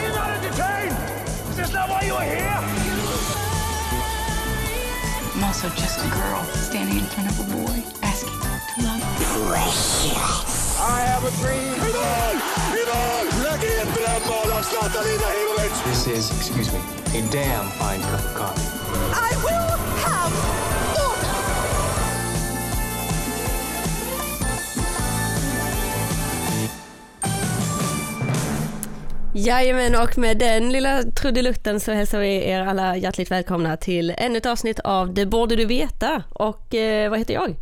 Are you not entertained? Is this not why you are here? I'm also just a girl standing in front of a boy asking to love. Precious. I have a dream. Idol! Idol! Lägg in drömmål Zlatan Ibrahimovic! This is, excuse me, a damn fine cup of coffee. I will Jajamän, och med den lilla trudelutten så hälsar vi er alla hjärtligt välkomna till ännu ett avsnitt av Det borde du veta. Och eh, vad heter jag?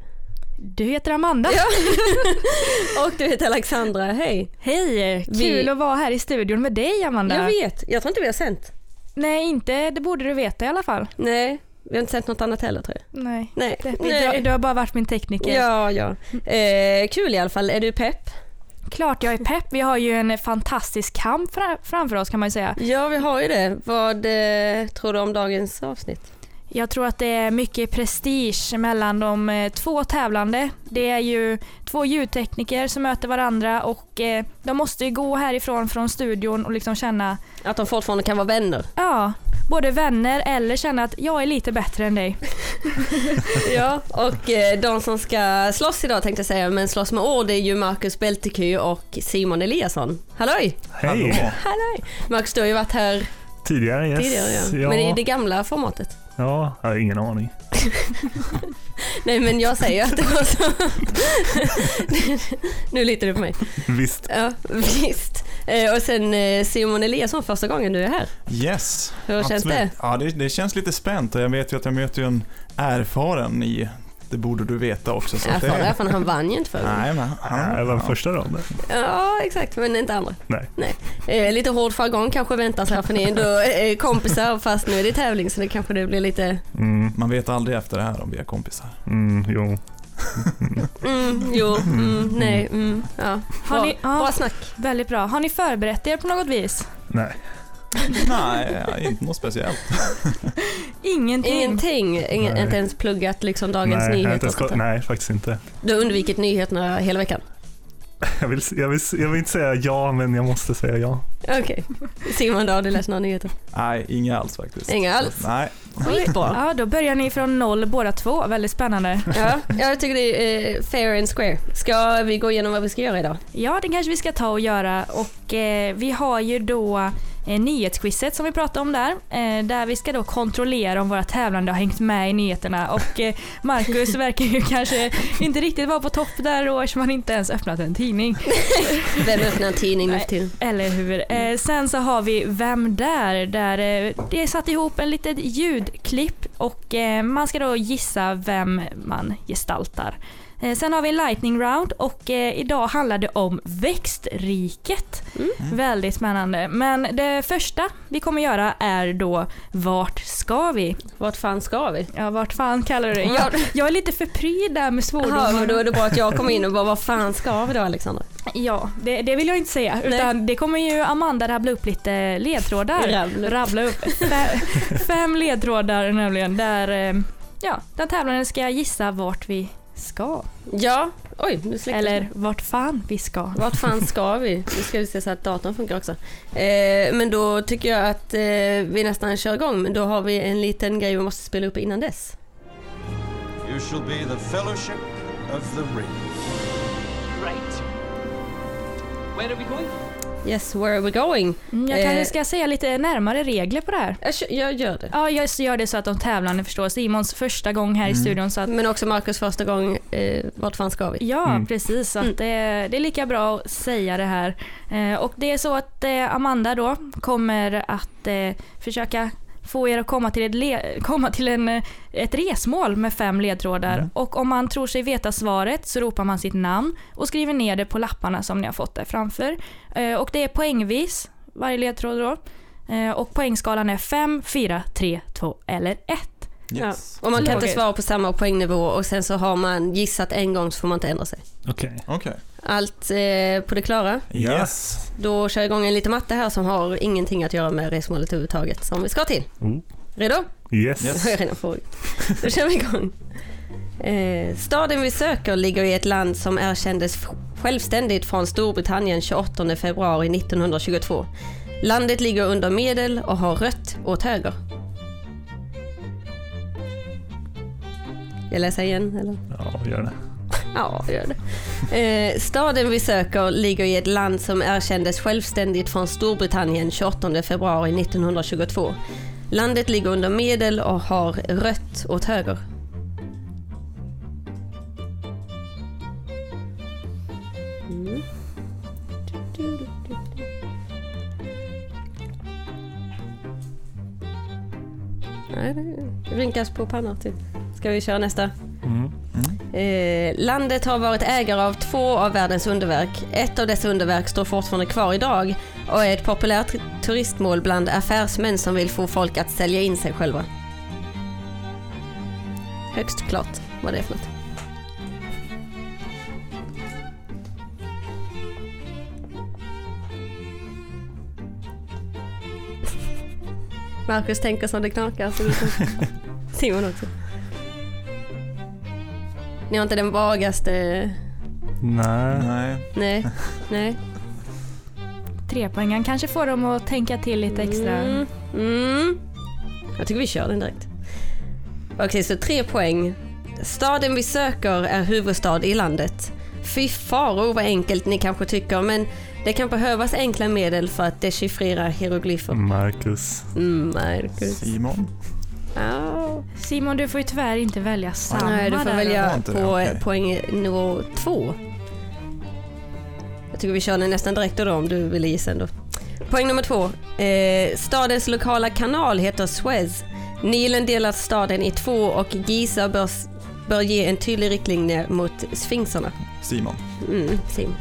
Du heter Amanda. Ja. och du heter Alexandra, hej. Hej, kul Vi- att vara här i studion med dig Amanda. Jag vet, jag tror inte vi har sänt. Nej, inte det borde du veta i alla fall. Nej, vi har inte sänt något annat heller tror jag. Nej. Nej. Det, Nej. Du, du har bara varit min tekniker. Ja, ja. Eh, kul i alla fall. Är du pepp? Klart jag är pepp. Vi har ju en fantastisk kamp fra- framför oss kan man ju säga. Ja, vi har ju det. Vad eh, tror du om dagens avsnitt? Jag tror att det är mycket prestige mellan de eh, två tävlande. Det är ju två ljudtekniker som möter varandra och eh, de måste ju gå härifrån från studion och liksom känna, Att de fortfarande kan vara vänner? ja, både vänner eller känna att jag är lite bättre än dig. Ja, och eh, de som ska slåss idag tänkte jag säga, men slåss med ord är ju Marcus Belteky och Simon Eliasson. Halloj! Hej! Halloj! Marcus, du har ju varit här Tidigare, yes. tidigare, ja. ja. men i det gamla formatet. Ja, jag har ingen aning. Nej, men jag säger att det var så. nu litar du på mig. Visst. Ja, visst. Eh, och sen eh, Simon Eliasson, första gången du är här. Yes. Hur känns absolut. det? Ja, det, det känns lite spänt och jag vet ju att jag möter en erfaren i Det borde du veta också. Så att Erfaren, det, erfaren, han vann ju inte förra. Nej, men han, ja. första ronden. Ja, exakt, men inte andra. Nej. Nej. Eh, lite hård jargong kanske väntas här för ni är ändå eh, kompisar fast nu är det tävling så det kanske det blir lite, Mm, Man vet aldrig efter det här om vi är kompisar. mm, jo. Mm, jo, mm, nej, mm, ja. Har Bra, ni- ja. bra snack. Väldigt bra. Har ni förberett er på något vis? Nej. Nej, inte något speciellt. Ingenting. Ingenting, Ingen, inte ens pluggat liksom dagens Nej, nyheter. nej, faktiskt inte. Du har undvikit nyheterna hela veckan? Jag vill, jag, vill, jag vill inte säga ja, men jag måste säga ja. Okej. Simon då, har du läst några nyheter? Nej, inga alls faktiskt. Inga alls? Nej. Skitbra. Ja, då börjar ni från noll båda två. Väldigt spännande. Ja, jag tycker det är eh, fair and square. Ska vi gå igenom vad vi ska göra idag? Ja, det kanske vi ska ta och göra. Och eh, vi har ju då eh, nyhetsquizet som vi pratade om där. Eh, där vi ska då kontrollera om våra tävlande har hängt med i nyheterna. Och eh, Marcus verkar ju kanske inte riktigt vara på topp där då eftersom han inte ens öppnat en tidning. Vem öppnar en tidning nu tiden? Eller hur? Sen så har vi Vem där? Där eh, det är satt ihop en litet ljudklipp och man ska då gissa vem man gestaltar. Eh, sen har vi en lightning round och eh, idag handlar det om växtriket. Väldigt spännande. Men det första vi kommer göra är då Vart ska vi? Vart fan ska vi? Ja, vart fan kallar du det? Jag, jag är lite för pryd där med svordomar. men då är det bra att jag kommer in och bara, vad fan ska vi då Alexandra? Ja, det, det vill jag inte säga. Utan det kommer ju Amanda rabbla upp lite ledtrådar. Rabbla upp. Rabbla upp. Fe, fem ledtrådar nämligen där, eh, ja, där tävlanden ska gissa vart vi ska. Ja, oj, nu släckte Eller vart fan vi ska. Vart fan ska vi? Nu ska vi se så att datorn funkar också. Eh, men då tycker jag att eh, vi nästan kör igång, men då har vi en liten grej vi måste spela upp innan dess. You shall be the fellowship of the ring. Right. Where are we going? Yes, where are we going? Mm, Jag kanske Eh. ska säga lite närmare regler på det här. Jag, jag gör det. Ja, jag gör det så att de tävlande förstår. Simons första gång här i studion. Så att, Men också Marcus första gång, eh, vart fan ska vi? Ja, Mm. precis. Så Mm. att det, det är lika bra att säga det här. Eh, och det är så att eh, Amanda då kommer att eh, försöka få er att komma till, ett, le- komma till en, eh, ett resmål med fem ledtrådar. Mm. Och om man tror sig veta svaret så ropar man sitt namn och skriver ner det på lapparna som ni har fått där framför. Eh, och det är poängvis, varje ledtråd då. Eh, och poängskalan är 5, 4, 3, 2 eller 1. Yes. Ja. Och man kan inte svara på samma poängnivå och sen så har man gissat en gång så får man inte ändra sig. Okej. Okej. Allt eh, på det klara? Yes. Då kör jag igång en liten matte här som har ingenting att göra med resmålet överhuvudtaget som vi ska till. Oh. Redo? Yes. Yes. har jag redan frågat. Då kör vi igång. Eh, staden vi söker ligger i ett land som erkändes självständigt från Storbritannien 28 februari 1922. Landet ligger under medel och har rött åt höger. Jag läser igen eller? Ja, gör det. Ja, gör det. Eh, staden vi söker ligger i ett land som erkändes självständigt från Storbritannien 28 februari 1922. Landet ligger under medel och har rött åt höger. Mm. Nej, det rynkas på pannor till. Typ. Ska vi köra nästa? Mm. Eh, landet har varit ägare av två av världens underverk. Ett av dessa underverk står fortfarande kvar idag och är ett populärt turistmål bland affärsmän som vill få folk att sälja in sig själva. Högst klart vad det är för något. Marcus tänker som det knakar. Simon också. Ni har inte den vagaste... Nej. Nej. Nej. Nej. Trepoängaren kanske får dem att tänka till lite extra. Mm. Mm. Jag tycker vi kör den direkt. Okej, så tre poäng. Staden vi söker är huvudstad i landet. Fy faro vad enkelt ni kanske tycker, men det kan behövas enkla medel för att dechiffrera hieroglyfer. Marcus. Mm, Marcus. Simon. Ja. Simon, du får ju tyvärr inte välja samma Nej, du får där. Välja på poäng nivå två. Jag tycker vi kör den nästan direkt då om du vill gissa ändå. Poäng nummer två. Eh, stadens lokala kanal heter Suez. Nilen delar staden i två och Giza bör, bör ge en tydlig riktlinje mot sfinxerna. Simon. Mm, Sim.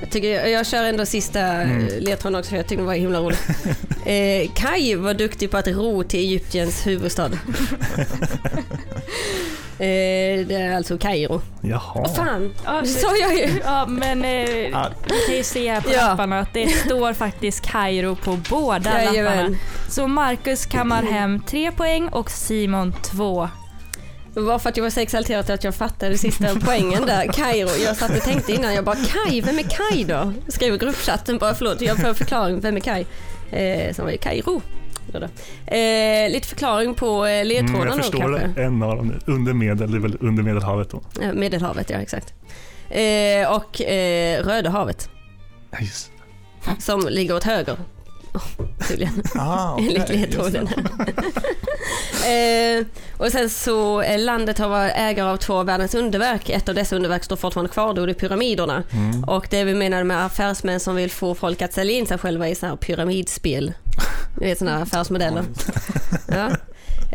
Jag, tycker, jag, jag kör ändå sista mm. ledtråden också för jag tycker det var himla roligt. Eh, Kai var duktig på att ro till Egyptiens huvudstad. eh, det är alltså Kairo. Jaha. Vad fan, Ja, det sa jag ju. Ja, men eh, Ah. vi kan ju se här på Ja. lapparna att det står faktiskt Kairo på båda lapparna. Jajamän. Så Marcus kammar hem tre poäng och Simon två. Det var för att jag var så exalterad att jag fattade sista poängen där. Kairo. Jag satt och tänkte innan, jag bara Kai, vem är Kai då? Skrev i gruppchatten bara förlåt, jag får förklaring, vem är Kai? Eh, sen var det Kairo. Då då. Eh, lite förklaring på eh, Mm, ledtrådarna jag då förstår kanske. det. En av dem. Under medel, det är väl under Medelhavet då. Eh, Medelhavet, ja exakt. Eh, och eh, Röda havet, Ja, just. som ligger åt höger. Oh, tydligen. Ah, okej, Enligt ledtråden. eh, och sen så, eh, landet har varit ägare av två av världens underverk. Ett av dessa underverk står fortfarande kvar, då är det pyramiderna. Mm. Och det vi menade med affärsmän som vill få folk att sälja in sig själva i så här pyramidspel. Ni vet sådana här affärsmodeller. Ja.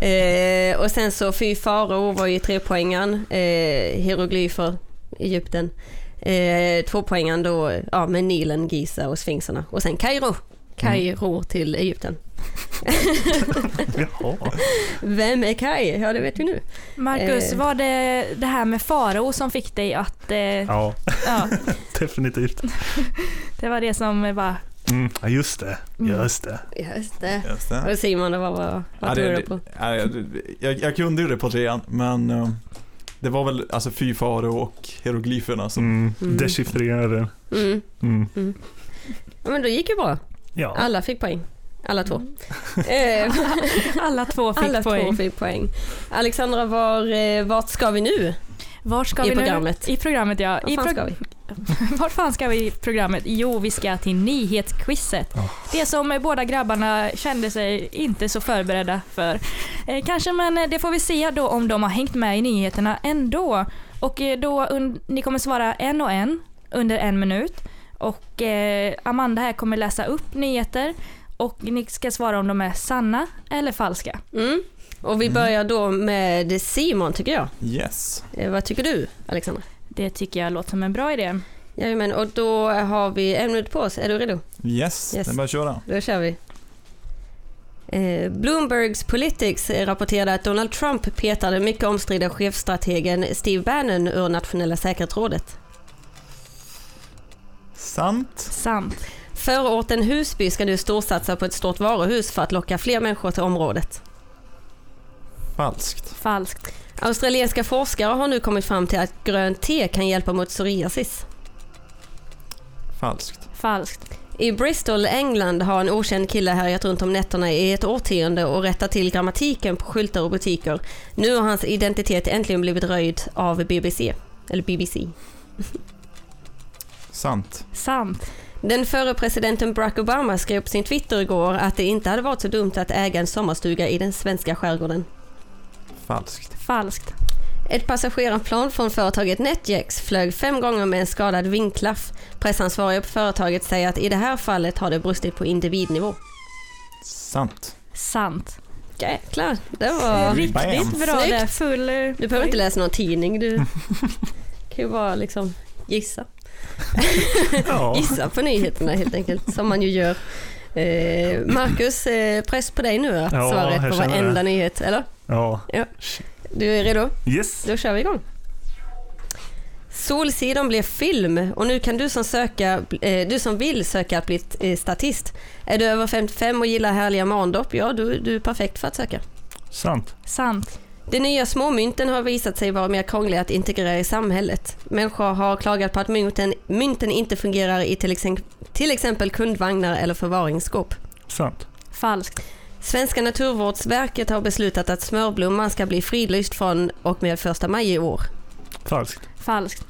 Eh, och sen så fy farao var ju trepoängaren, eh, hieroglyfer, Egypten. Eh, tvåpoängaren då, ja med Nilen, Giza och Sfinxerna. Och sen Kairo. Kairo till Egypten. Jaha. Vem är Kai? Ja, det vet vi nu. Marcus, Eh. var det det här med farao som fick dig att... Eh, Ja, ja, definitivt. det var det som bara... Mm. Ja, just det. Just det. Just det. Just det. Och Simon, vad, vad, vad Ja, tror det, du på? ja, jag, jag, jag kunde ju det på trean, men eh, det var väl alltså fy farao och hieroglyferna som... Mm. Mm. Dechiffrerade. Mm. Mm. Ja, men då gick ju bra. Ja. Alla fick poäng. Alla två. Eh, Alla två fick alla poäng. två fick poäng. Alexandra, var, eh, vart ska vi nu? Vart ska I vi programmet. nu? I programmet, ja. Vart I fan pro- ska vi? Vart fan ska vi i programmet? Jo, vi ska till nyhetsquizet. Ja. Det som eh, båda grabbarna kände sig inte så förberedda för. Eh, kanske, men det får vi se då om de har hängt med i nyheterna ändå. Och då, un- ni kommer svara en och en under en minut. Och eh, Amanda här kommer läsa upp nyheter och ni ska svara om de är sanna eller falska. Mm. Och vi börjar då med Simon tycker jag. Yes. Eh, vad tycker du Alexandra? Det tycker jag låter som en bra idé. Jajamän, och då har vi en minut på oss. Är du redo? Yes, Yes. det är bara att köra. Då kör vi. Eh, Bloombergs Politics rapporterade att Donald Trump petade mycket omstridda chefstrategen Steve Bannon ur nationella säkerhetsrådet. Sant. Sant. Förorten Husby ska nu storsatsa på ett stort varuhus för att locka fler människor till området. Falskt. Falskt. Australienska forskare har nu kommit fram till att grönt te kan hjälpa mot psoriasis. Falskt. Falskt. I Bristol, England har en okänd kille härjat runt om nätterna i ett årtionde och rättat till grammatiken på skyltar och butiker. Nu har hans identitet äntligen blivit röjd av BBC. Eller BBC. Sant. Sant. Den förre presidenten Barack Obama skrev på sin Twitter igår att det inte hade varit så dumt att äga en sommarstuga i den svenska skärgården. Falskt. Falskt. Ett passagerarplan från företaget NetJets flög fem gånger med en skadad vingklaff. Pressansvariga på företaget säger att i det här fallet har det brustit på individnivå. Sant. Sant. Jäklar, det var... Riktigt Bam. bra Snyggt. där. Full... Du behöver inte läsa någon tidning, du kan ju bara liksom gissa. Ja. Gissa på nyheterna helt enkelt, som man ju gör. Eh, Marcus, eh, press på dig nu att Ja, svara rätt jag på varenda nyhet, eller? ja. Du är redo? Yes. Då kör vi igång. Solsidan blir film och nu kan du som, söka, eh, du som vill söka att bli eh, statist. Är du över 55 och gillar härliga morgondopp, ja du, du är perfekt för att söka. Sant. Sant. De nya småmynten har visat sig vara mer krångliga att integrera i samhället. Människor har klagat på att mynten, mynten inte fungerar i till exempel, till exempel kundvagnar eller förvaringsskåp. Sant. Falskt. Svenska Naturvårdsverket har beslutat att smörblomman ska bli fridlyst från och med första maj i år. Falskt. Falskt.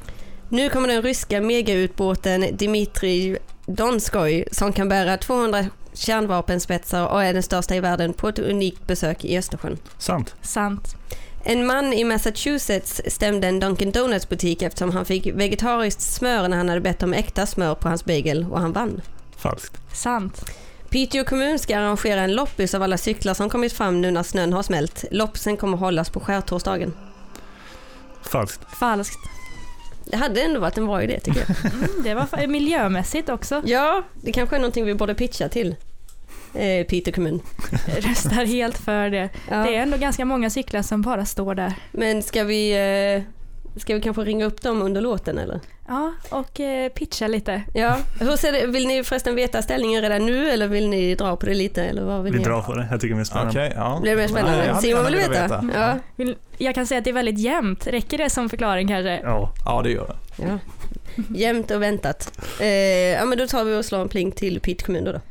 Nu kommer den ryska megautbåten Dmitrij Donskoj som kan bära 200 kärnvapenspetsar och är den största i världen på ett unikt besök i Östersjön. Sant. Sant. En man i Massachusetts stämde en Dunkin Donuts butik eftersom han fick vegetariskt smör när han hade bett om äkta smör på hans bagel och han vann. Falskt. Sant. Piteå kommun ska arrangera en loppis av alla cyklar som kommit fram nu när snön har smält. Loppisen kommer hållas på skärtorsdagen. Falskt. Falskt. Det hade ändå varit en bra idé tycker jag. Mm, det var miljömässigt också. Ja, det kanske är någonting vi borde pitcha till eh, Piteå kommun. Röstar helt för det. Ja. Det är ändå ganska många cyklar som bara står där. Men ska vi, eh, ska vi kanske ringa upp dem under låten eller? Ja, och eh, pitcha lite. Ja, hur ser det, vill ni förresten veta ställningen redan nu eller vill ni dra på det lite? Eller vad vill Vi ni drar på det. Jag tycker det är spännande. Okej, ja. Blir det mer spännande? Hade Simon vill velat veta? Ja. Vill- Jag kan säga att det är väldigt jämnt. Räcker det som förklaring kanske? Ja. Ja, det gör det. ja. Jämnt och väntat. Eh, ja men då tar vi och slår en pling till Piteå kommun då. Då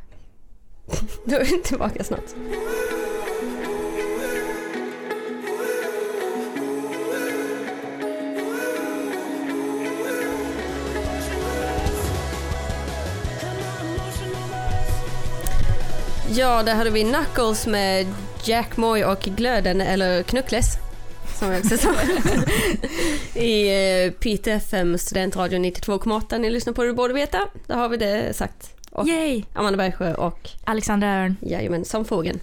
Då är vi tillbaka snart. Ja, där hade vi Knuckles med Jack Moy och Glöden, eller Knuckles som jag också sa. I eh, Piteå FM Studentradio 92,8. Ni lyssnar på det du borde veta. Där har vi det sagt. Och Yay! Amanda Bergsjö och Alexandra Örn. jajamän, som fågeln.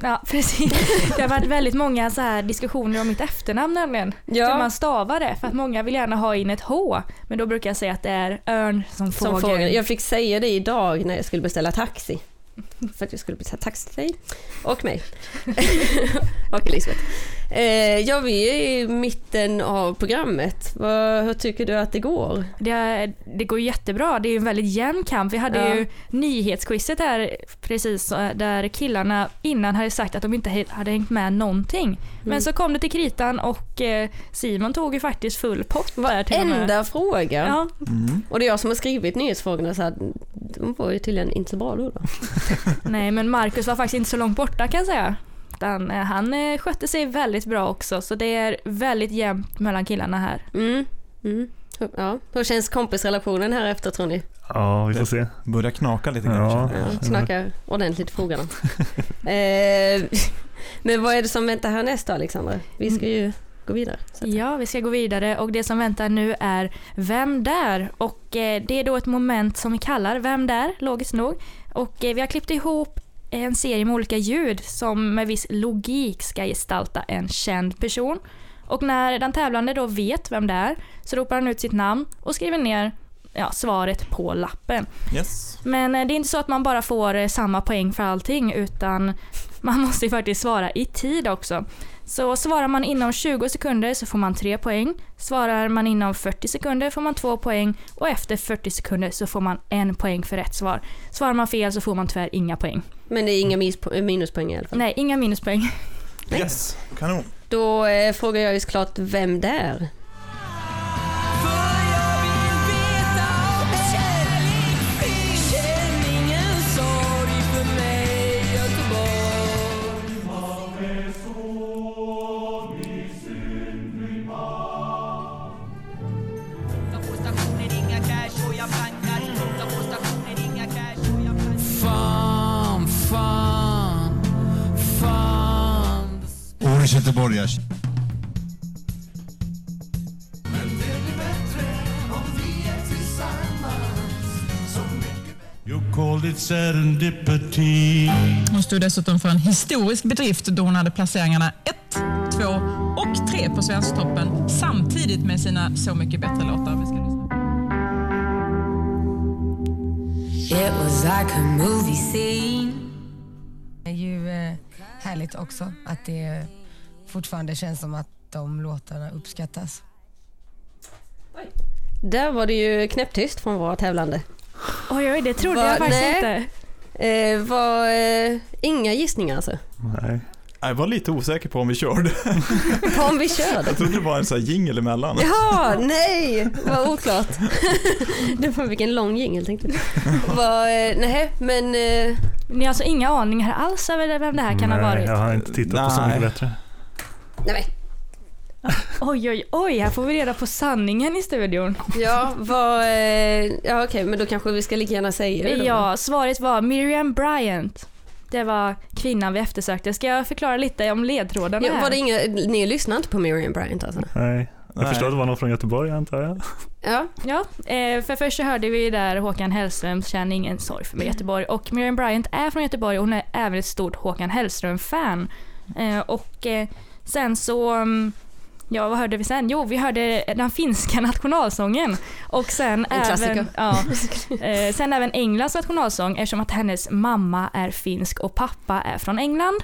Ja, precis. Det har varit väldigt många så här diskussioner om mitt efternamn nämligen. Ja. Hur man stavar det. För att många vill gärna ha in ett H. Men då brukar jag säga att det är örn som fågel. Som fågeln. Jag fick säga det idag när jag skulle beställa taxi. För att jag skulle beställa taxi till dig och mig. och Elisabeth. Eh, ja, vi är i mitten av programmet. Vad, hur tycker du att det går? Det, det går jättebra. Det är en väldigt jämn kamp. Vi hade Ja. ju nyhetsquizet där precis eh, där killarna innan hade sagt att de inte hade hängt med någonting. Men Mm. så kom det till kritan och eh, Simon tog ju faktiskt full pott där till. Enda fråga. Ja, Och det är jag som har skrivit nyhetsfrågorna så att de var ju tydligen inte så bra då. då. nej men Marcus var faktiskt inte så långt borta kan jag säga. Utan, eh, han eh, skötte sig väldigt bra också så det är väldigt jämnt mellan killarna här. Mm. Mm. Ja. Hur känns kompisrelationen här efter tror ni? Ja, vi får se. Börjar knaka lite Ja. kanske. Ja, snackar ordentligt i frågorna. eh, men vad är det som väntar härnäst då Alexandra? Vi ska ju gå vidare. Ja, vi ska gå vidare och det som väntar nu är Vem där? Och eh, det är då ett moment som vi kallar Vem där? Logiskt nog. Och eh, vi har klippt ihop en serie med olika ljud som med viss logik ska gestalta en känd person. Och när den tävlande då vet vem det är så ropar han ut sitt namn och skriver ner ja, svaret på lappen. Yes. Men eh, det är inte så att man bara får eh, samma poäng för allting utan man måste ju faktiskt svara i tid också. Så svarar man inom 20 sekunder så får man 3 poäng. Svarar man inom 40 sekunder får man 2 poäng och efter 40 sekunder så får man en poäng för rätt svar. Svarar man fel så får man tyvärr inga poäng. Men det är inga minuspoäng i alla fall. Nej, inga minuspoäng. Yes, kanon. Då eh, frågar jag ju såklart vem det är. Serendipity. Hon stod dessutom för en historisk bedrift då hon hade placeringarna 1, 2 och 3 på Svensktoppen samtidigt med sina Så mycket bättre-låtar. Vi ska lyssna. It was like a movie scene. Det är ju eh, härligt också att det fortfarande känns som att de låtarna uppskattas. Där var det ju knäpptyst från våra tävlande. Oj, oj, det trodde Va- jag faktiskt nej. inte. Eh, var eh, inga gissningar alltså? Nej. Jag var lite osäker på om vi körde. På om vi körde? Jag trodde det var en sån här jingle emellan. Ja, nej, vad oklart. det var vilken lång jingel tänkte jag. Vad, eh, nej, men... Eh, Ni har alltså inga aningar alls över vem det här kan ha Nej, varit? jag har inte tittat på Så mycket Nej. bättre. Nej, men, Oj, oj, oj, här får vi reda på sanningen i studion. ja, vad... Eh, ja, okej, men då kanske vi ska lika gärna säga det då. Ja, svaret var Miriam Bryant. Det var kvinnan vi eftersökte. Ska jag förklara lite om ledtrådarna Ja, var det inga, ni lyssnar inte på Miriam Bryant alltså? Nej. Jag Nej. förstår att det var någon från Göteborg antar jag. Ja, Ja, eh, för först så hörde vi där Håkan Hellström, känner ingen sorg för mig Göteborg. Och Miriam Bryant är från Göteborg och hon är även ett stort Håkan Hellström-fan. Eh, och eh, sen så, mm, ja vad hörde vi sen? Jo, vi hörde den finska nationalsången. Och sen En även, ja, eh, sen även Englands nationalsång eftersom att hennes mamma är finsk och pappa är från England.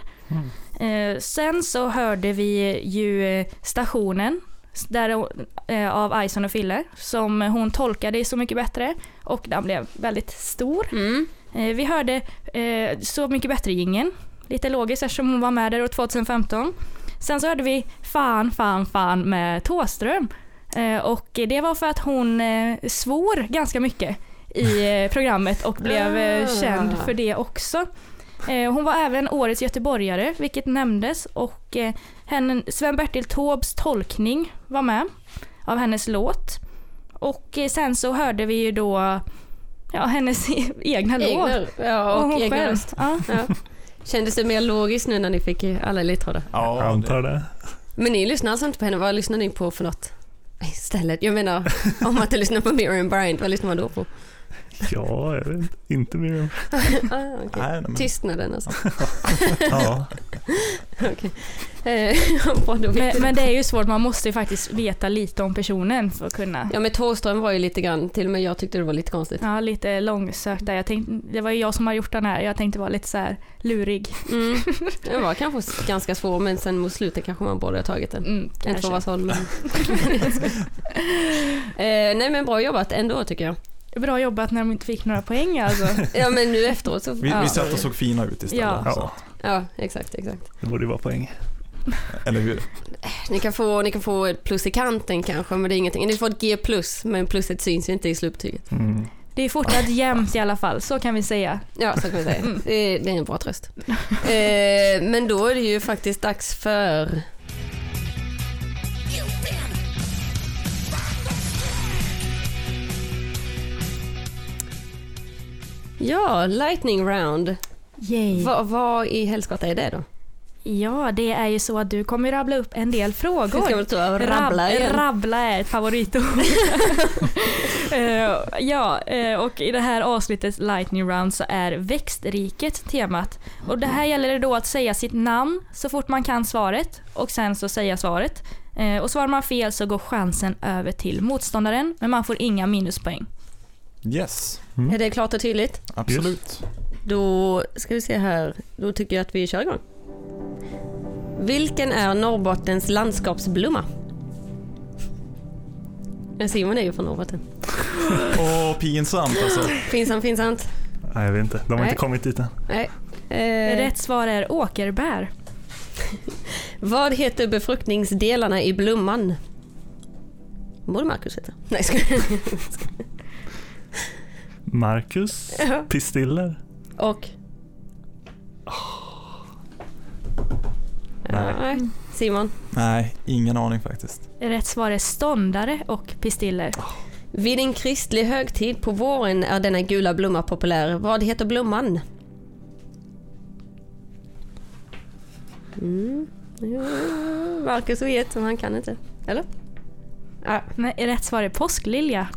Eh, sen så hörde vi ju stationen där, eh, av Ison och Fille som hon tolkade Så mycket bättre och den blev väldigt stor. mm. Eh, vi hörde eh, Så mycket bättre gingen lite logiskt eftersom hon var med där år 2015. Sen så hörde vi Fan, fan, fan med Tåström eh, och det var för att hon eh, svor ganska mycket i eh, programmet och blev Ah. känd för det också. Hon var även årets göteborgare, vilket nämndes, och Sven-Bertil Taubes tolkning var med av hennes låt. Och sen så hörde vi ju då ja, hennes e- egna, låt. Egna, ja, och, hon egen själv. Ja. Ja. Kändes det mer logiskt nu när ni fick alla ledtrådar? Ja, Jag antar det. Men ni lyssnar alltså inte på henne, vad lyssnar ni på för något? Istället, jag menar om man inte lyssnar på Miriam Bryant, vad lyssnar man då på? Ja, jag vet inte. Ah. Nej, nej, men- Tystnaden alltså. Ja. Eh, Men, det är ju svårt, man måste ju faktiskt veta lite om personen för att kunna Ja men Thåström var ju lite grann, till och med jag tyckte det var lite konstigt. Ja, lite långsökt där. Jag tänkte, det var ju jag som har gjort den här. Jag tänkte vara lite så här lurig. Mm. Den var kanske ganska svår men sen mot slutet kanske man borde ha tagit den. Mm, Inte för att vara sån men... eh, nej men bra jobbat ändå tycker jag. Bra jobbat när de inte fick några poäng alltså. Ja men nu efteråt så... Vi, ja. vi satt och såg fina ut istället. Ja. Ja, Ja exakt, exakt. det borde ju vara poäng. Eller hur? Ni kan, få, ni kan få ett plus i kanten kanske men det är ingenting. Ni får ett G plus men plusset syns ju inte i slutbetyget. Mm. Det är fortsatt jämnt i alla fall, så kan vi säga. Ja så kan vi säga. Mm. Det, är, det är en bra tröst. Eh, men då är det ju faktiskt dags för... Ja, lightning round. Yay. Va, vad i helskotta är det då? Ja, det är ju så att du kommer rabbla upp en del frågor. Ska ta och rabbla igen? rabbla är ett favoritord. Eh, ja, eh, och i det här avsnittets Lightning Round så är växtriket temat. Och det här gäller det då att säga sitt namn så fort man kan svaret och sen så säga svaret. Eh, och svarar man fel så går chansen över till motståndaren men man får inga minuspoäng. Yes, Är det klart och tydligt? absolut. Då ska vi se här. Då tycker jag att vi kör igång. Vilken är Norrbottens landskapsblomma? Simon är ju från Norrbotten. Åh, pinsamt alltså. Pinsamt, pinsamt. Nej, jag vet inte. De har Nej. inte kommit dit än. Nej. Eh, Rätt svar är åkerbär. Vad heter befruktningsdelarna i blomman? Borde Marcus veta. Nej, ska Marcus, Ja. pistiller. Och? Nej. Nej. Simon? Nej, ingen aning faktiskt. Rätt svar är ståndare och pistiller. Vid en kristlig högtid på våren är denna gula blomma populär. Vad heter blomman? Mm. Mm, Marcus vet, men han kan inte. Eller? Ja, nej, rätt svar är påsklilja.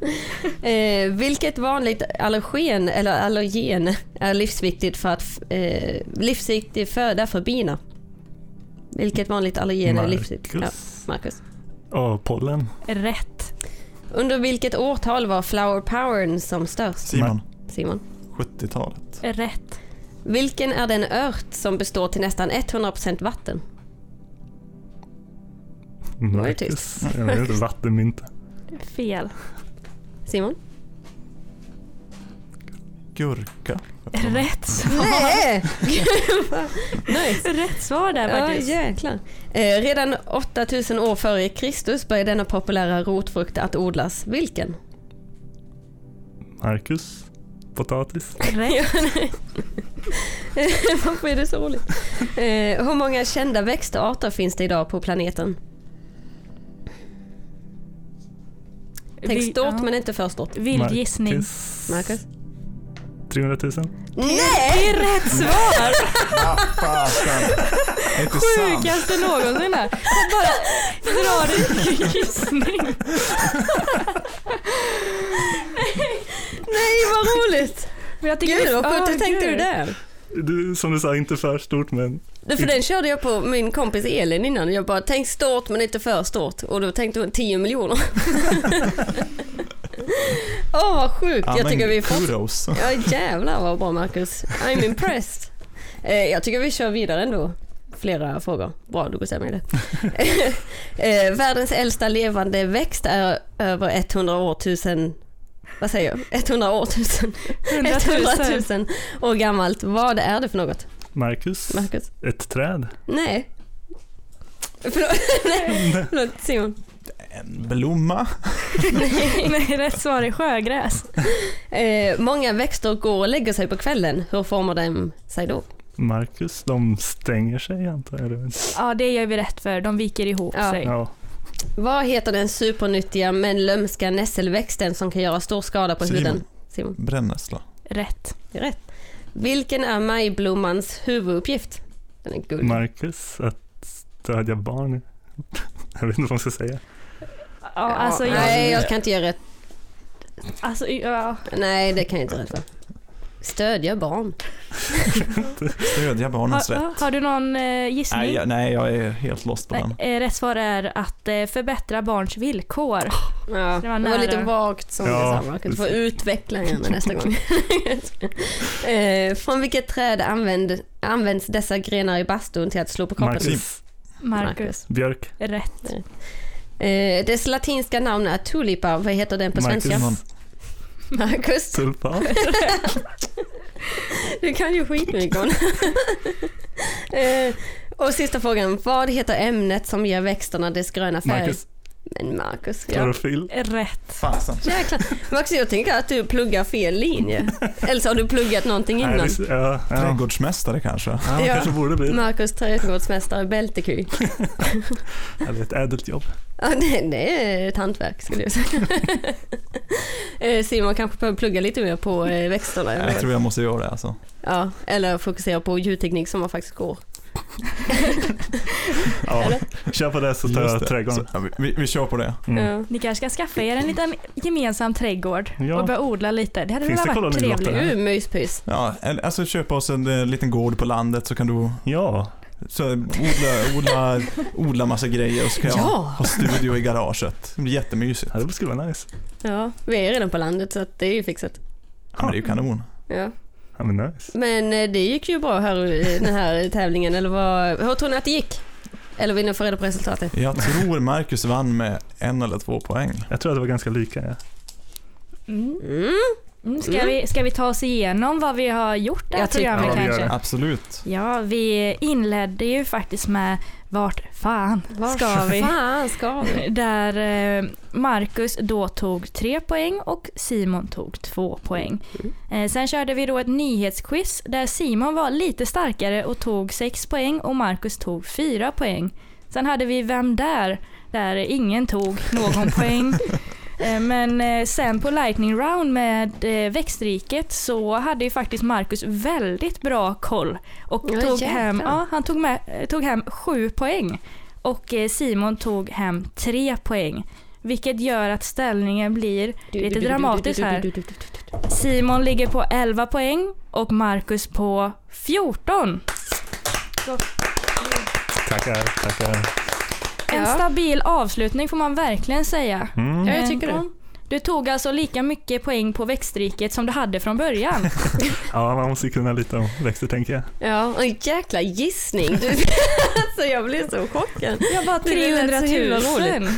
Eh, vilket vanligt allergen eller allergen är livsviktigt för att eh, livsviktig föda för bina? Vilket vanligt allergen är livsviktigt? Ja, Marcus. Marcus. Och pollen. Rätt. Under vilket årtal var flower powern som störst? Simon. Simon. 70-talet. Rätt. Vilken är den ört som består till nästan 100% vatten? tyst. Marcus. Jag vet inte, vattenmynta. Fel. Simon? Gurka. Rätt svar. Nej! Nice. Rätt svar där Ja, faktiskt. jäklar. Eh, redan 8000 år före Kristus började denna populära rotfrukt att odlas. Vilken? Marcus. Potatis. Rätt. Varför är det så roligt? Eh, hur många kända växtarter finns det idag på planeten? Tänk Vi- stort ja. men inte för stort. Vild gissning. Marcus. Marcus? 300 000. Nej! Det är rätt svar! Sjukaste någonsin här. Jag bara drar en gissning. Nej vad roligt! Men jag tycker Gud vad sjukt, hur tänkte du där? Du, som du sa, inte för stort men Det- För den körde jag på min kompis Elin innan. Jag bara, tänk stort men inte för stort. Och då tänkte hon 10 miljoner. Åh vad sjukt. Ja, jag tycker vi får... kudos. Ja jävlar vad bra Marcus. I'm impressed. Eh, jag tycker vi kör vidare ändå. Flera frågor. Bra, du bestämmer det. eh, världens äldsta levande växt är över 100 år tusen vad säger jag? 100 år tusen. 100 000. 100 000 år gammalt. Vad är det för något? Marcus. Marcus? Ett träd. Nej. Förlåt, nej, förlåt Simon. En blomma. Nej, rätt svar är sjögräs. Eh, många växter går och lägger sig på kvällen. Hur formar de sig då? Marcus, de stänger sig antar jag. Ja, det gör vi rätt för. De viker ihop Ja. sig. Ja, Vad heter den supernyttiga men lömska nässelväxten som kan göra stor skada på Simon. huden? Simon. Brännässla. Rätt. Rätt. Vilken är majblommans huvuduppgift? Den är gullig. Marcus, att stödja barn. Jag vet inte vad man ska säga. Ja, alltså, jag, Nej, jag kan inte ge rätt. alltså, ja. Nej, det kan jag inte rätt för. Stödja barn. Stödja barnens Har, rätt. har du någon eh, gissning? Nej, jag, nej, jag är helt lost på den. Nej, eh, rätt svar är att eh, förbättra barns villkor. Ja, Det var det var lite vagt som Ja, Marcus. Du får precis. utveckla gärna nästa gång. från vilket träd använd, används dessa grenar i bastun till att slå på kroppen? Marcus. Marcus. Björk. Rätt. Dess latinska namn är tulipa. Vad heter den på Marcus. svenska? Marcus. Tulpan. Du kan ju skitmycket om eh, Och sista frågan. Vad heter ämnet som ger växterna dess gröna färg? Marcus. Men Marcus, ja. Klorofyll. Rätt. Fasen. Jäklar. Marcus, jag tänker att du pluggar fel linje. Eller så har du pluggat någonting Nej, innan. visst, ja, ja. Trädgårdsmästare kanske. Ja, Ja. kanske borde bli. Marcus trädgårdsmästare Bältekuy. Ja, det är ett ädelt jobb. Ja, det, det är ett hantverk skulle jag säga. Eh, Simon kanske behöver plugga lite mer på eh, växterna. Jag tror jag måste göra det alltså. Ja, eller fokusera på ljudteknik som man faktiskt går. Ja, kör på det så tar jag trädgården. Så, vi- vi, kör på det. Mm. Ja. Ni kanske ska skaffa er en liten gemensam trädgård Ja. och börja odla lite. Det hade Finns väl varit trevligt. Du, myspys. Ja, eller- alltså köpa oss en eh, liten gård på landet så kan du Ja, så, odla, odla, odla massa grejer och så kan jag Ja. ha studio i garaget. Det blir jättemysigt. ja, det skulle vara nice. Ja, vi är redan på landet så det är ju fixat. Ja, men det är ju kanon. Ja. Ja, men nice. Men eh, det gick ju bra här i den här tävlingen, eller vad? Hur tror ni att det gick? Eller vill ni få reda på resultatet? Jag tror Marcus vann med en eller två poäng. Jag tror att det var ganska lika. Ja. Mm. Mm. Ska, Mm. vi, ska vi ta oss igenom vad vi har gjort det här programmet Ja, vi gör kanske? det. Absolut. Ja, vi inledde ju faktiskt med Vart fan ska vi? fan ska vi? Där eh, Marcus då tog tre poäng och Simon tog två poäng. Mm. Eh, sen körde vi då ett nyhetsquiz där Simon var lite starkare och tog sex poäng och Marcus tog fyra poäng. Sen hade vi Vem där? Där ingen tog någon poäng. Eh, Men eh, sen på Lightning Round med eh, växtriket så hade ju faktiskt Marcus väldigt bra koll. Och Ja, tog hem, ja, han tog, med, tog hem sju poäng. Och Simon tog hem tre poäng. Vilket gör att ställningen blir lite dramatisk här. Simon ligger på 11 poäng och Marcus på 14. Tackar, tackar. En Ja. stabil avslutning får man verkligen säga. Mm. Ja, jag tycker det. Ja. Du tog alltså lika mycket poäng på växtriket som du hade från början. Ja, man måste ju kunna lite om växter tänker jag. Ja, en jäkla gissning. Du, alltså jag blev så chockad. Jag bara Det lät 300 så himla 000. roligt.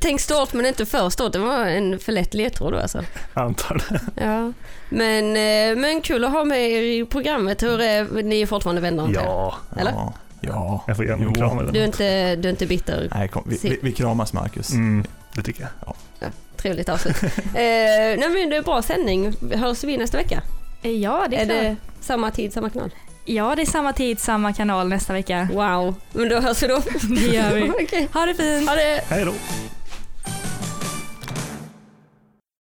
Tänk stort men inte för stort. Det var en för lätt ledtråd då alltså. Antar det. Ja. Men, eh, men kul att ha med er i programmet. Hur är, ni är fortfarande vänner? Ja, Eller? Ja. Ja. jag får ge honom en kram Du är inte, du är inte bitter? Nej, kom, vi, vi, vi kramas Marcus. Mm, det tycker jag. Trevligt avslut. eh, nej men det är bra sändning. Hörs vi nästa vecka? Ja, det är, Är klart. det samma tid, samma kanal? Ja, det är samma tid, samma kanal nästa vecka. Wow, men då hörs vi då. Det gör vi. Okej. Ha det fint! Ha det! Hej då!